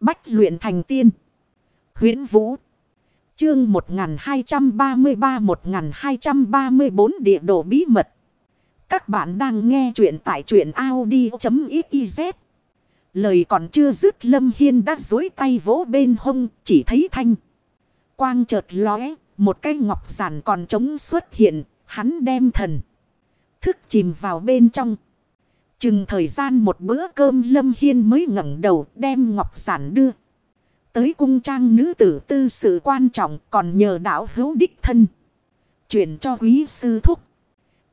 Bách luyện thành tiên. huyễn Vũ. Chương 1233-1234 địa đồ bí mật. Các bạn đang nghe truyện tại truyện Audi.xyz. Lời còn chưa dứt Lâm Hiên đã dối tay vỗ bên hông chỉ thấy thanh. Quang chợt lóe, một cái ngọc giản còn trống xuất hiện, hắn đem thần. Thức chìm vào bên trong. Chừng thời gian một bữa cơm Lâm Hiên mới ngẩng đầu đem ngọc giản đưa. Tới cung trang nữ tử tư sự quan trọng còn nhờ đạo hữu đích thân. Chuyển cho quý sư thúc.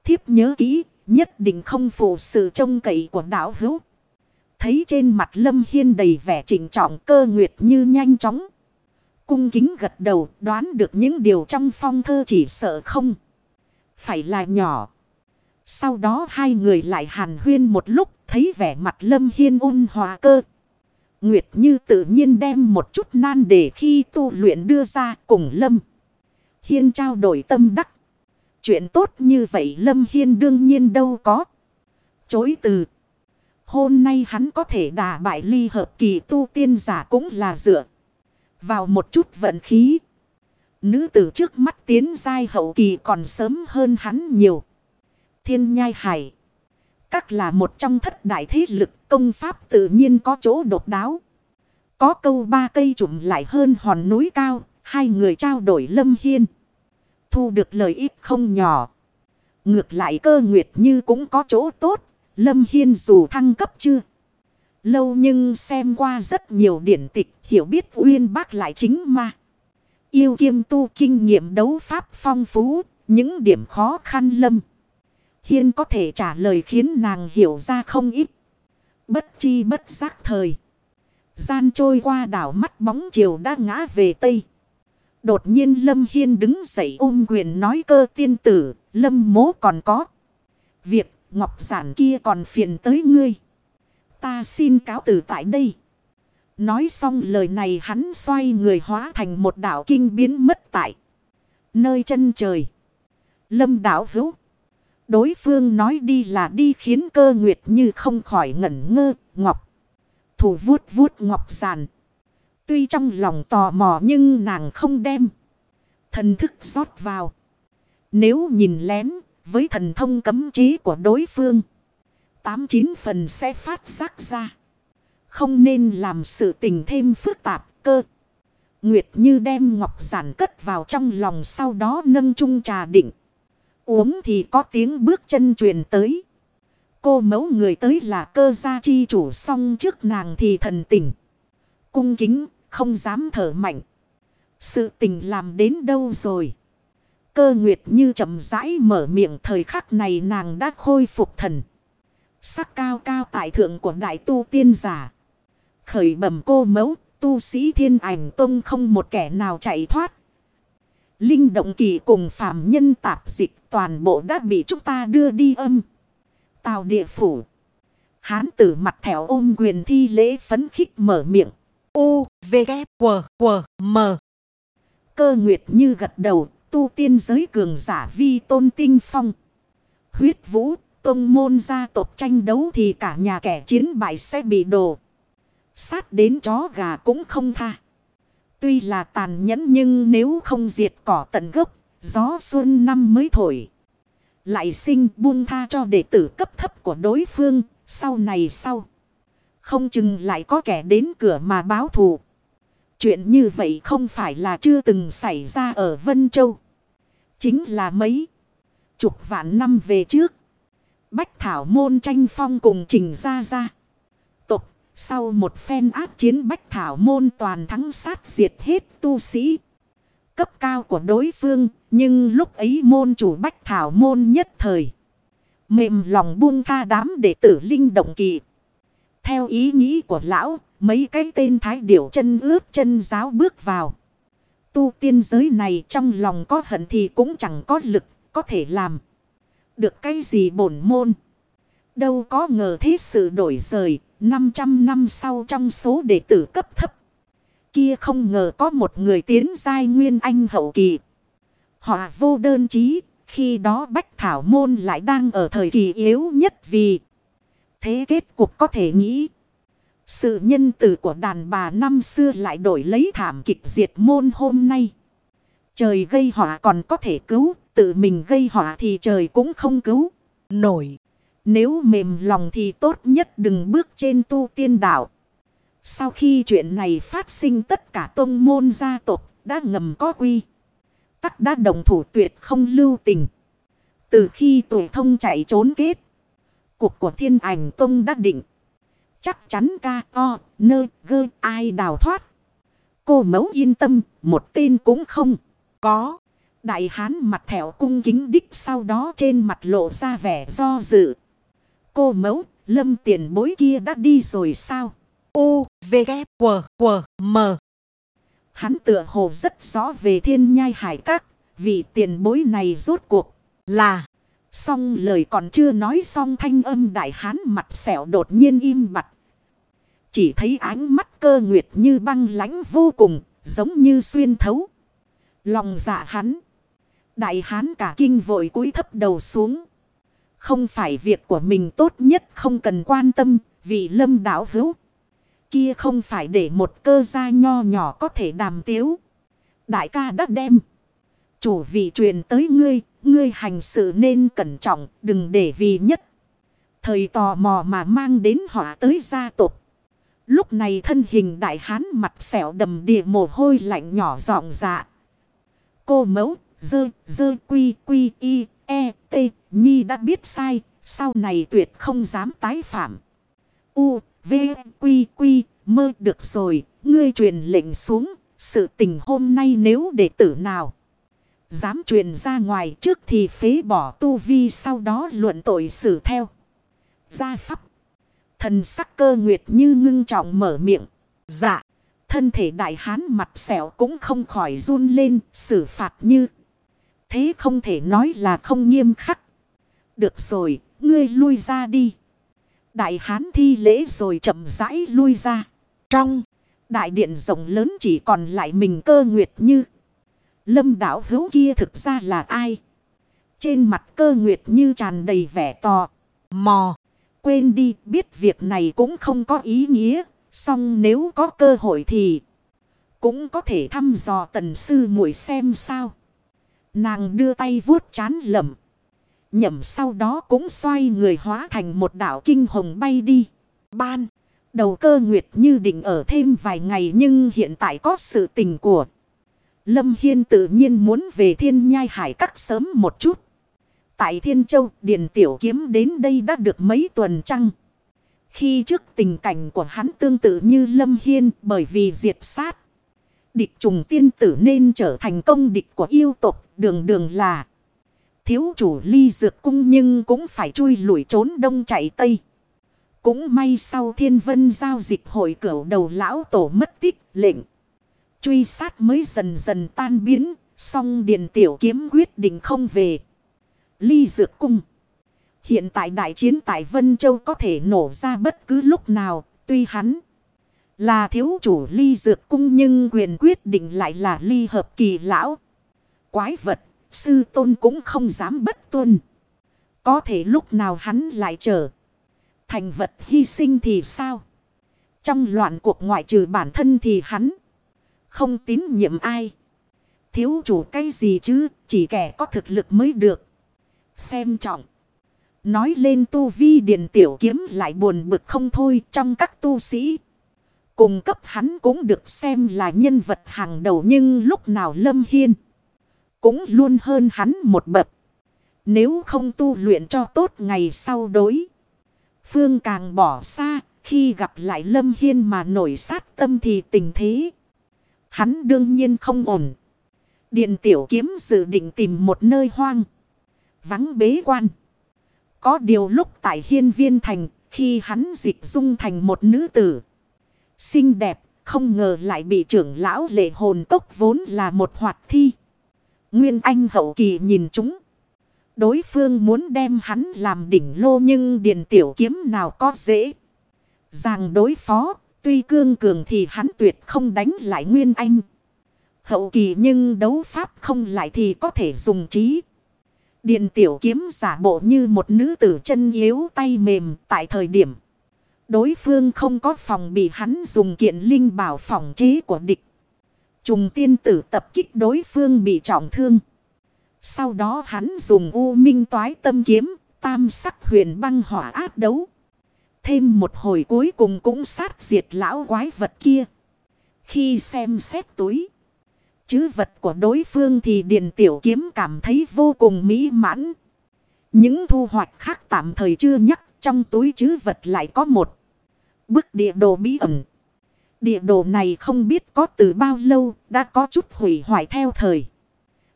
Thiếp nhớ kỹ, nhất định không phụ sự trông cậy của đạo hữu. Thấy trên mặt Lâm Hiên đầy vẻ chỉnh trọng cơ nguyệt như nhanh chóng. Cung kính gật đầu đoán được những điều trong phong thơ chỉ sợ không. Phải là nhỏ. Sau đó hai người lại hàn huyên một lúc, thấy vẻ mặt Lâm Hiên ôn hòa cơ. Nguyệt như tự nhiên đem một chút nan để khi tu luyện đưa ra cùng Lâm. Hiên trao đổi tâm đắc. Chuyện tốt như vậy Lâm Hiên đương nhiên đâu có. Chối từ. Hôm nay hắn có thể đả bại ly hợp kỳ tu tiên giả cũng là dựa. Vào một chút vận khí. Nữ tử trước mắt tiến giai hậu kỳ còn sớm hơn hắn nhiều. Thiên nhai hải. Các là một trong thất đại thế lực công pháp tự nhiên có chỗ độc đáo. Có câu ba cây trụm lại hơn hòn núi cao. Hai người trao đổi lâm hiên. Thu được lợi ích không nhỏ. Ngược lại cơ nguyệt như cũng có chỗ tốt. Lâm Hiên dù thăng cấp chưa? Lâu nhưng xem qua rất nhiều điển tịch hiểu biết uyên bác lại chính mà. Yêu kiêm tu kinh nghiệm đấu pháp phong phú, những điểm khó khăn lâm. Hiên có thể trả lời khiến nàng hiểu ra không ít. Bất chi bất giác thời. Gian trôi qua đảo mắt bóng chiều đã ngã về Tây. Đột nhiên Lâm Hiên đứng dậy ôm quyền nói cơ tiên tử, Lâm mố còn có. Việc ngọc giản kia còn phiền tới ngươi. Ta xin cáo từ tại đây. Nói xong lời này hắn xoay người hóa thành một đảo kinh biến mất tại. Nơi chân trời. Lâm đảo hữu. Đối phương nói đi là đi khiến cơ nguyệt như không khỏi ngẩn ngơ, ngọc. Thủ vuốt vuốt ngọc giàn. Tuy trong lòng tò mò nhưng nàng không đem. Thần thức rót vào. Nếu nhìn lén với thần thông cấm chế của đối phương. Tám chín phần sẽ phát giác ra. Không nên làm sự tình thêm phức tạp cơ. Nguyệt như đem ngọc giản cất vào trong lòng sau đó nâng chung trà định. Uống thì có tiếng bước chân truyền tới. Cô mẫu người tới là cơ gia chi chủ xong trước nàng thì thần tình. Cung kính, không dám thở mạnh. Sự tình làm đến đâu rồi? Cơ nguyệt như chậm rãi mở miệng thời khắc này nàng đã khôi phục thần. Sắc cao cao tại thượng của đại tu tiên giả. Khởi bẩm cô mẫu, tu sĩ thiên ảnh tông không một kẻ nào chạy thoát. Linh động kỳ cùng phạm nhân tạp dịch toàn bộ đã bị chúng ta đưa đi âm. Tào địa phủ. Hán tử mặt thẻo ôm quyền thi lễ phấn khích mở miệng. U, V, K, W, W, M. Cơ nguyệt như gật đầu, tu tiên giới cường giả vi tôn tinh phong. Huyết vũ, tông môn gia tộc tranh đấu thì cả nhà kẻ chiến bại sẽ bị đổ. Sát đến chó gà cũng không tha. Tuy là tàn nhẫn nhưng nếu không diệt cỏ tận gốc, gió xuân năm mới thổi. Lại sinh buông tha cho đệ tử cấp thấp của đối phương, sau này sau. Không chừng lại có kẻ đến cửa mà báo thù. Chuyện như vậy không phải là chưa từng xảy ra ở Vân Châu. Chính là mấy chục vạn năm về trước. Bách Thảo Môn tranh phong cùng trình ra ra. Tục, sau một phen áp chiến Bách Thảo Môn toàn thắng sát diệt hết tu sĩ. Cấp cao của đối phương, nhưng lúc ấy môn chủ Bách Thảo Môn nhất thời. Mềm lòng buông tha đám đệ tử linh động kỳ. Theo ý nghĩ của lão, mấy cái tên thái điểu chân ướp chân giáo bước vào. Tu tiên giới này trong lòng có hận thì cũng chẳng có lực, có thể làm. Được cái gì bổn môn. Đâu có ngờ thế sự đổi rời, 500 năm sau trong số đệ tử cấp thấp. Kia không ngờ có một người tiến giai nguyên anh hậu kỳ. Họ vô đơn chí, khi đó Bách Thảo Môn lại đang ở thời kỳ yếu nhất vì thế kết cục có thể nghĩ. Sự nhân từ của đàn bà năm xưa lại đổi lấy thảm kịch diệt môn hôm nay. Trời gây họa còn có thể cứu, tự mình gây họa thì trời cũng không cứu. Nổi. Nếu mềm lòng thì tốt nhất đừng bước trên tu tiên đạo. Sau khi chuyện này phát sinh tất cả tôn môn gia tộc đã ngầm có quy. Tắc đã đồng thủ tuyệt không lưu tình. Từ khi tuổi thông chạy trốn kết. Cuộc của thiên ảnh tông đã định. Chắc chắn ca o nơ gơ ai đào thoát. Cô mẫu yên tâm một tên cũng không có. Đại hán mặt thẻo cung kính đích sau đó trên mặt lộ ra vẻ do dự. Cô mẫu, lâm tiền bối kia đã đi rồi sao? U, V, K, W, W, M. Hắn tựa hồ rất rõ về thiên nhai hải các. vì tiền bối này rốt cuộc là. Xong lời còn chưa nói xong thanh âm đại hán mặt xẻo đột nhiên im bặt. Chỉ thấy ánh mắt cơ nguyệt như băng lãnh vô cùng, giống như xuyên thấu. Lòng dạ hắn. Đại hán cả kinh vội cúi thấp đầu xuống. Không phải việc của mình tốt nhất không cần quan tâm, vì lâm đảo hữu. Kia không phải để một cơ gia nho nhỏ có thể đàm tiếu. Đại ca đã đem. Chủ vị truyền tới ngươi, ngươi hành sự nên cẩn trọng, đừng để vì nhất. Thời tò mò mà mang đến họa tới gia tộc. Lúc này thân hình đại hán mặt xẻo đầm địa mồ hôi lạnh nhỏ giọng dạ. Cô mẫu, dơ, dơ quy, quy, y, e, t, nhi đã biết sai, sau này tuyệt không dám tái phạm. U, v, quy, quy, mơ được rồi, ngươi truyền lệnh xuống, sự tình hôm nay nếu đệ tử nào. Dám truyền ra ngoài trước thì phế bỏ tu vi sau đó luận tội xử theo. Gia pháp. Thần sắc cơ nguyệt như ngưng trọng mở miệng. Dạ. Thân thể đại hán mặt xẻo cũng không khỏi run lên xử phạt như. Thế không thể nói là không nghiêm khắc. Được rồi, ngươi lui ra đi. Đại hán thi lễ rồi chậm rãi lui ra. Trong, đại điện rộng lớn chỉ còn lại mình cơ nguyệt như. Lâm đảo hữu kia thực ra là ai? Trên mặt cơ nguyệt như tràn đầy vẻ tò. Mò. Quên đi, biết việc này cũng không có ý nghĩa. Xong nếu có cơ hội thì. Cũng có thể thăm dò tần sư muội xem sao. Nàng đưa tay vuốt chán lẩm Nhậm sau đó cũng xoay người hóa thành một đảo kinh hồng bay đi. Ban. Đầu cơ nguyệt như định ở thêm vài ngày nhưng hiện tại có sự tình của. Lâm Hiên tự nhiên muốn về thiên nhai hải các sớm một chút. Tại Thiên Châu, Điền Tiểu Kiếm đến đây đã được mấy tuần trăng. Khi trước tình cảnh của hắn tương tự như Lâm Hiên bởi vì diệt sát. Địch trùng tiên tử nên trở thành công địch của yêu tộc đường đường là. Thiếu chủ ly dược cung nhưng cũng phải chui lủi trốn đông chạy tây. Cũng may sau thiên vân giao dịch hội cửu đầu lão tổ mất tích lệnh. Truy sát mới dần dần tan biến. Song điền tiểu kiếm quyết định không về. Ly dược cung. Hiện tại đại chiến tại Vân Châu có thể nổ ra bất cứ lúc nào. Tuy hắn là thiếu chủ ly dược cung nhưng quyền quyết định lại là ly hợp kỳ lão. Quái vật, sư tôn cũng không dám bất tuân. Có thể lúc nào hắn lại trở thành vật hy sinh thì sao? Trong loạn cuộc ngoại trừ bản thân thì hắn không tín nhiệm ai. Thiếu chủ cái gì chứ, chỉ kẻ có thực lực mới được. Xem trọng. Nói lên tu vi điện tiểu kiếm lại buồn bực không thôi trong các tu sĩ. Cùng cấp hắn cũng được xem là nhân vật hàng đầu nhưng lúc nào Lâm Hiên cũng luôn hơn hắn một bậc. Nếu không tu luyện cho tốt ngày sau đối. Phương càng bỏ xa, khi gặp lại Lâm Hiên mà nổi sát tâm thì tình thế. Hắn đương nhiên không ổn. Điện tiểu kiếm dự định tìm một nơi hoang. Vắng bế quan. Có điều lúc tại hiên viên thành, khi hắn dịch dung thành một nữ tử. Xinh đẹp, không ngờ lại bị trưởng lão lệ hồn tốc vốn là một hoạt thi. Nguyên Anh hậu kỳ nhìn chúng. Đối phương muốn đem hắn làm đỉnh lô nhưng điền tiểu kiếm nào có dễ. Rằng đối phó, tuy cương cường thì hắn tuyệt không đánh lại Nguyên Anh. Hậu kỳ nhưng đấu pháp không lại thì có thể dùng trí. Điện tiểu kiếm giả bộ như một nữ tử chân yếu tay mềm tại thời điểm. Đối phương không có phòng bị hắn dùng kiện linh bảo phòng chế của địch. Trùng tiên tử tập kích đối phương bị trọng thương. Sau đó hắn dùng u minh toái tâm kiếm, tam sắc huyền băng hỏa áp đấu. Thêm một hồi cuối cùng cũng sát diệt lão quái vật kia. Khi xem xét túi. Chứ vật của đối phương thì Điền Tiểu Kiếm cảm thấy vô cùng mỹ mãn. Những thu hoạch khác tạm thời chưa nhắc trong túi chứ vật lại có một bức địa đồ bí ẩn. Địa đồ này không biết có từ bao lâu, đã có chút hủy hoại theo thời.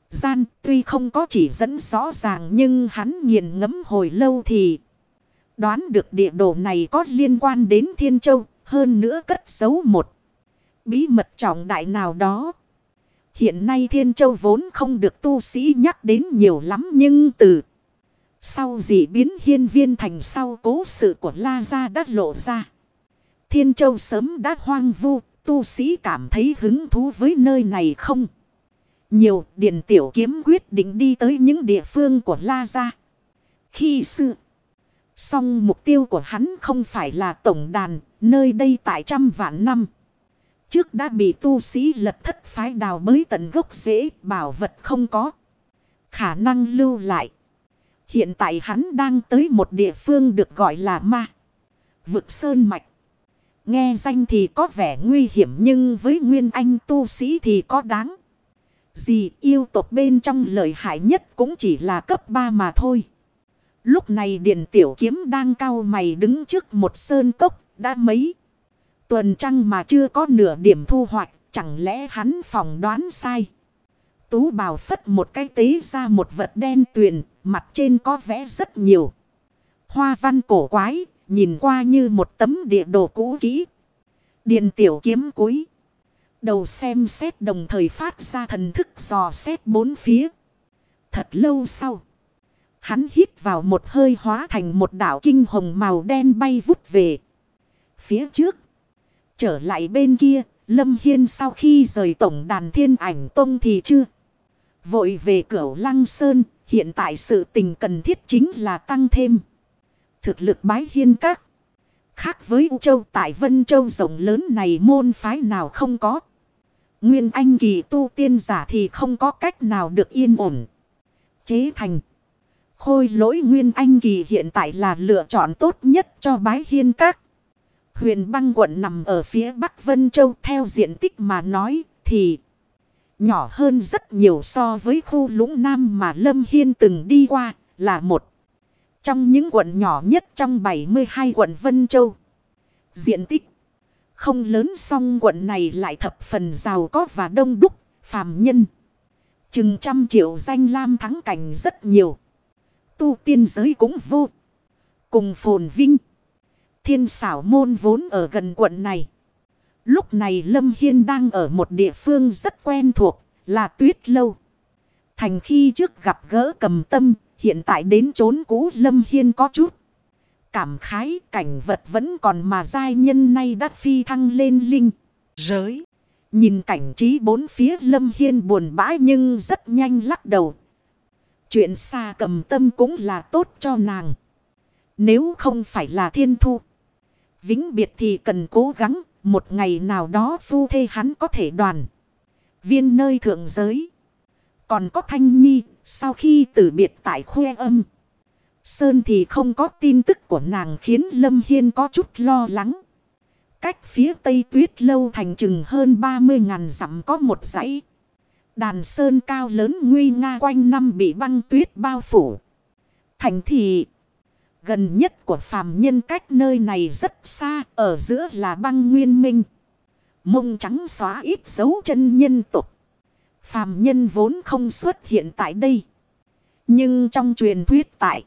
Gian tuy không có chỉ dẫn rõ ràng nhưng hắn nghiền ngẫm hồi lâu thì đoán được địa đồ này có liên quan đến Thiên Châu, hơn nữa cất giấu một bí mật trọng đại nào đó. Hiện nay Thiên Châu vốn không được tu sĩ nhắc đến nhiều lắm nhưng từ sau dị biến hiên viên thành sau cố sự của La Gia đã lộ ra. Thiên Châu sớm đã hoang vu, tu sĩ cảm thấy hứng thú với nơi này không? Nhiều điện tiểu kiếm quyết định đi tới những địa phương của La Gia. Khi xưa, song mục tiêu của hắn không phải là tổng đàn, nơi đây tại trăm vạn năm. Trước đã bị tu sĩ lật thất phái đào bới tận gốc rễ, bảo vật không có. Khả năng lưu lại. Hiện tại hắn đang tới một địa phương được gọi là ma. Vực Sơn Mạch. Nghe danh thì có vẻ nguy hiểm nhưng với Nguyên Anh tu sĩ thì có đáng. Gì yêu tộc bên trong lợi hại nhất cũng chỉ là cấp 3 mà thôi. Lúc này Điện Tiểu Kiếm đang cao mày đứng trước một sơn cốc đã mấy. Tuần trăng mà chưa có nửa điểm thu hoạch chẳng lẽ hắn phỏng đoán sai. Tú bào phất một cái tế ra một vật đen tuyền mặt trên có vẽ rất nhiều. Hoa văn cổ quái, nhìn qua như một tấm địa đồ cũ kỹ. Điền tiểu kiếm cuối. Đầu xem xét đồng thời phát ra thần thức dò xét bốn phía. Thật lâu sau. Hắn hít vào một hơi hóa thành một đảo kinh hồng màu đen bay vút về. Phía trước. Trở lại bên kia. Lâm Hiên sau khi rời tổng đàn thiên ảnh tông thì chưa. Vội về cửa Lăng Sơn. Hiện tại sự tình cần thiết chính là tăng thêm. Thực lực bái hiên các. Khác với U Châu, tại Vân Châu rộng lớn này môn phái nào không có. Nguyên Anh kỳ tu tiên giả thì không có cách nào được yên ổn. Chế thành. Khôi lỗi Nguyên Anh kỳ hiện tại là lựa chọn tốt nhất cho bái hiên các. Huyền băng quận nằm ở phía Bắc Vân Châu, theo diện tích mà nói thì nhỏ hơn rất nhiều so với khu lũng nam mà Lâm Hiên từng đi qua, là một. Trong những quận nhỏ nhất trong 72 quận Vân Châu. Diện tích không lớn song quận này lại thập phần giàu có và đông đúc, phàm nhân. Chừng trăm triệu danh lam thắng cảnh rất nhiều. Tu tiên giới cũng vô. Cùng phồn vinh. Thiên xảo môn vốn ở gần quận này. Lúc này Lâm Hiên đang ở một địa phương rất quen thuộc là tuyết lâu. Thành khi trước gặp gỡ cầm tâm, hiện tại đến trốn cũ Lâm Hiên có chút. Cảm khái cảnh vật vẫn còn mà giai nhân nay đắt phi thăng lên linh. Giới. Nhìn cảnh trí bốn phía Lâm Hiên buồn bã nhưng rất nhanh lắc đầu. Chuyện xa cầm tâm cũng là tốt cho nàng. Nếu không phải là thiên thu. Vĩnh biệt thì cần cố gắng. Một ngày nào đó phu thê hắn có thể đoàn. Viên nơi thượng giới. Còn có Thanh Nhi. Sau khi tử biệt tại khuê âm. Sơn thì không có tin tức của nàng khiến Lâm Hiên có chút lo lắng. Cách phía tây tuyết lâu thành chừng hơn 30 ngàn dặm có một dãy. Đàn sơn cao lớn nguy nga quanh năm bị băng tuyết bao phủ. Thành thị gần nhất của phàm nhân cách nơi này rất xa, ở giữa là băng nguyên minh. Mông trắng xóa ít dấu chân nhân tục. Phàm nhân vốn không xuất hiện tại đây. Nhưng trong truyền thuyết tại,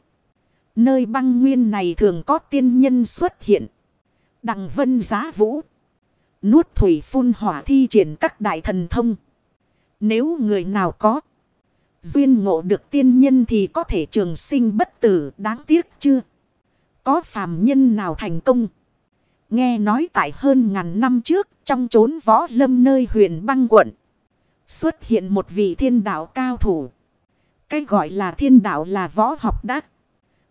Nơi băng nguyên này thường có tiên nhân xuất hiện. Đằng vân giá vũ. Nuốt thủy phun hỏa thi triển các đại thần thông. Nếu người nào có. Duyên ngộ được tiên nhân thì có thể trường sinh bất tử, đáng tiếc chưa? Có phàm nhân nào thành công? Nghe nói tại hơn ngàn năm trước, trong chốn võ lâm nơi huyền băng quận. Xuất hiện một vị thiên đạo cao thủ. Cái gọi là thiên đạo là võ học đắc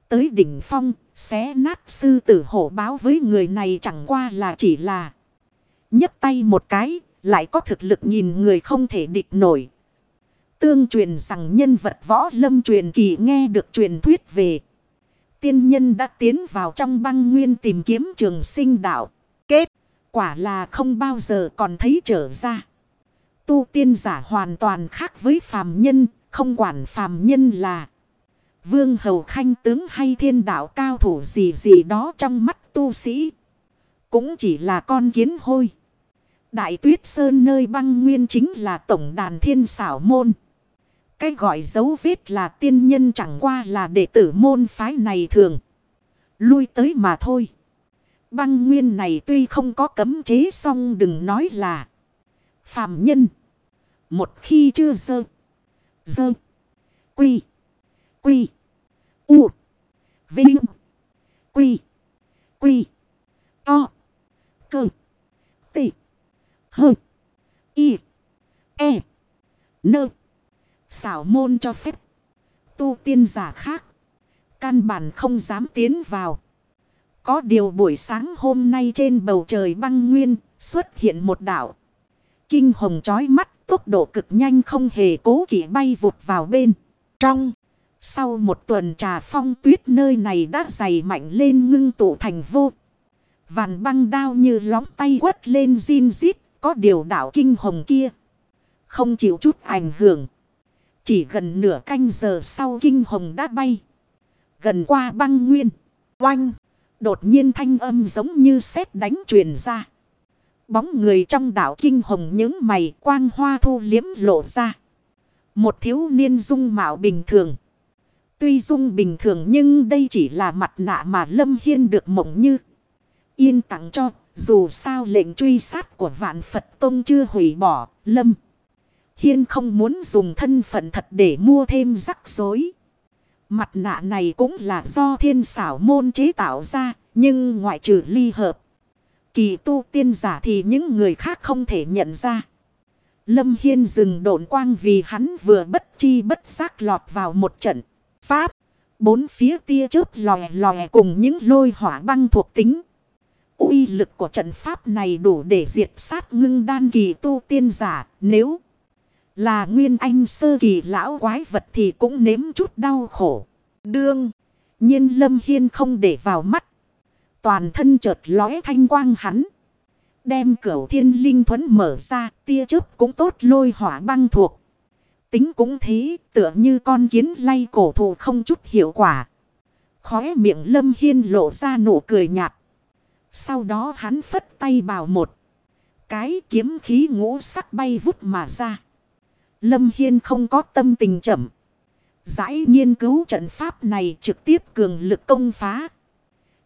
tới đỉnh phong, Xé nát sư tử hổ báo với người này chẳng qua là chỉ là nhấc tay một cái, lại có thực lực nhìn người không thể địch nổi. Tương truyền rằng nhân vật võ lâm truyền kỳ nghe được truyền thuyết về. Tiên nhân đã tiến vào trong băng nguyên tìm kiếm trường sinh đạo. Kết quả là không bao giờ còn thấy trở ra. Tu tiên giả hoàn toàn khác với phàm nhân, không quản phàm nhân là vương hầu khanh tướng hay thiên đạo cao thủ gì gì đó trong mắt tu sĩ. Cũng chỉ là con kiến hôi. Đại tuyết sơn nơi băng nguyên chính là tổng đàn thiên xảo môn. Cái gọi dấu vết là tiên nhân chẳng qua là đệ tử môn phái này thường. Lui tới mà thôi. Băng nguyên này tuy không có cấm chế song đừng nói là phàm nhân. Một khi chưa dơ. Dơ. Quy. Quy. U. Vinh. Quy. Quy. To. Cơ. Tị. Hơ. Y. E. Nơ. Xảo môn cho phép. Tu tiên giả khác. Căn bản không dám tiến vào. Có điều buổi sáng hôm nay trên bầu trời băng nguyên xuất hiện một đảo. Kinh hồng chói mắt, tốc độ cực nhanh không hề cố kỵ bay vụt vào bên. Trong. Sau một tuần trà phong tuyết nơi này đã dày mạnh lên ngưng tụ thành vô. Vạn băng đao như lóng tay quất lên zin zít. Có điều đảo kinh hồng kia. Không chịu chút ảnh hưởng. Chỉ gần nửa canh giờ sau kinh hồng đã bay. Gần qua băng nguyên. Oanh. Đột nhiên thanh âm giống như sét đánh truyền ra. Bóng người trong đảo kinh hồng những mày quang hoa thu liếm lộ ra. Một thiếu niên dung mạo bình thường. Tuy dung bình thường nhưng đây chỉ là mặt nạ mà Lâm Hiên được mộng như. Yên tặng cho, dù sao lệnh truy sát của vạn Phật Tông chưa hủy bỏ, Lâm. Hiên không muốn dùng thân phận thật để mua thêm rắc rối. Mặt nạ này cũng là do thiên xảo môn chế tạo ra, nhưng ngoại trừ ly hợp. Kỳ tu tiên giả thì những người khác không thể nhận ra. Lâm Hiên dừng độn quang vì hắn vừa bất chi bất giác lọt vào một trận. Pháp. Bốn phía tia chớp lòe lòe cùng những lôi hỏa băng thuộc tính. uy lực của trận pháp này đủ để diệt sát ngưng đan kỳ tu tiên giả. Nếu là nguyên anh sơ kỳ lão quái vật thì cũng nếm chút đau khổ. Đương. nhiên lâm hiên không để vào mắt. Toàn thân chợt lóe thanh quang hắn. Đem cửu thiên linh thuẫn mở ra, tia chớp cũng tốt lôi hỏa băng thuộc. Tính cũng thế, tựa như con kiến lay cổ thụ không chút hiệu quả. Khóe miệng lâm hiên lộ ra nụ cười nhạt. Sau đó hắn phất tay bào một. Cái kiếm khí ngũ sắc bay vút mà ra. Lâm Hiên không có tâm tình chậm. Giải nghiên cứu trận pháp này trực tiếp cường lực công phá.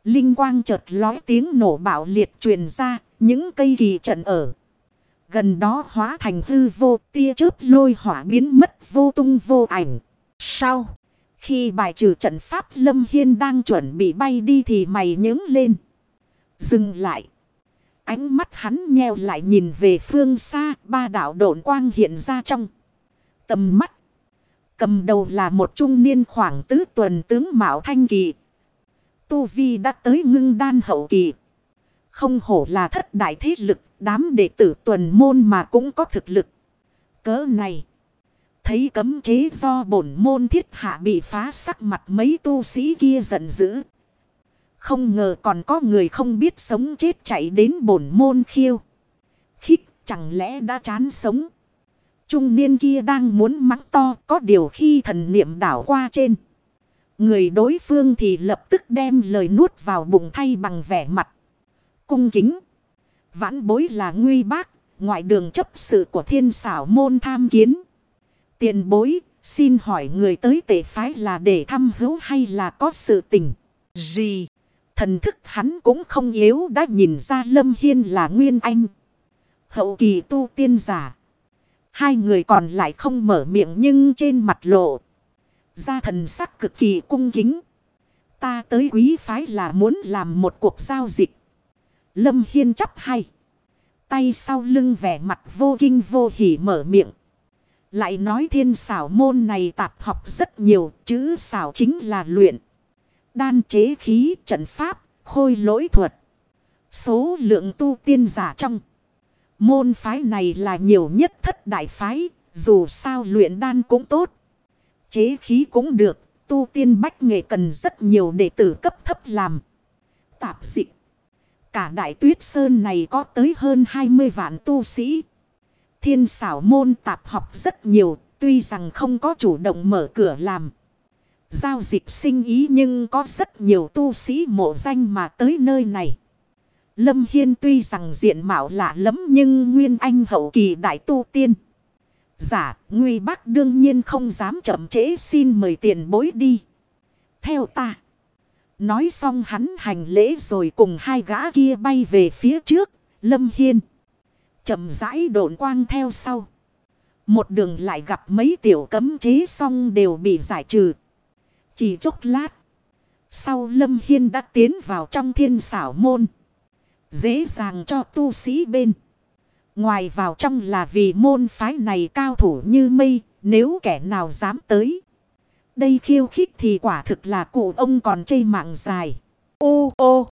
Linh quang chợt lói tiếng nổ bạo liệt truyền ra, những cây kỳ trận ở. Gần đó hóa thành hư vô tia chớp lôi hỏa biến mất vô tung vô ảnh. Sau, khi bài trừ trận pháp Lâm Hiên đang chuẩn bị bay đi thì mày nhướng lên. Dừng lại. Ánh mắt hắn nheo lại nhìn về phương xa, ba đảo độn quang hiện ra trong tầm mắt. Cầm đầu là một trung niên khoảng tứ tuần tướng Mạo Thanh Kỳ. Tu Vi đã tới ngưng đan hậu kỳ. Không hổ là thất đại thế lực, đám đệ tử tuần môn mà cũng có thực lực. Cớ này. Thấy cấm chế do bổn môn thiết hạ bị phá sắc mặt mấy tu sĩ kia giận dữ. Không ngờ còn có người không biết sống chết chạy đến bổn môn khiêu. Khích chẳng lẽ đã chán sống. Trung niên kia đang muốn mắng to có điều khi thần niệm đảo qua trên. Người đối phương thì lập tức đem lời nuốt vào bụng thay bằng vẻ mặt. Cung kính. Vãn bối là nguy bác. Ngoại đường chấp sự của thiên xảo môn tham kiến. Tiền bối. Xin hỏi người tới tệ phái là để thăm hữu hay là có sự tình. Gì. Thần thức hắn cũng không yếu đã nhìn ra Lâm Hiên là Nguyên Anh. Hậu kỳ tu tiên giả. Hai người còn lại không mở miệng nhưng trên mặt lộ. Ra thần sắc cực kỳ cung kính. Ta tới quý phái là muốn làm một cuộc giao dịch. Lâm Hiên chấp hay. Tay sau lưng vẻ mặt vô kinh vô hỉ mở miệng. Lại nói thiên xảo môn này tạp học rất nhiều. Chữ xảo chính là luyện. đan chế khí trận pháp, khôi lỗi thuật. Số lượng tu tiên giả trong. Môn phái này là nhiều nhất thất đại phái, dù sao luyện đan cũng tốt. Chế khí cũng được, tu tiên bách nghệ cần rất nhiều đệ tử cấp thấp làm. Tạp dịch. Cả đại tuyết sơn này có tới hơn 20 vạn tu sĩ. Thiên xảo môn tạp học rất nhiều, tuy rằng không có chủ động mở cửa làm. Giao dịch sinh ý nhưng có rất nhiều tu sĩ mộ danh mà tới nơi này. Lâm Hiên tuy rằng diện mạo lạ lắm nhưng nguyên anh hậu kỳ đại tu tiên. Giả, Nguy Bắc đương nhiên không dám chậm trễ xin mời tiền bối đi. Theo ta. Nói xong hắn hành lễ rồi cùng hai gã kia bay về phía trước. Lâm Hiên. chậm rãi độn quang theo sau. Một đường lại gặp mấy tiểu cấm chế xong đều bị giải trừ. Chỉ chốc lát. Sau Lâm Hiên đã tiến vào trong thiên xảo môn. Dễ dàng cho tu sĩ bên. Ngoài vào trong là vì môn phái này cao thủ như mây. Nếu kẻ nào dám tới. Đây khiêu khích thì quả thực là cụ ông còn chây mạng dài. Ô ô.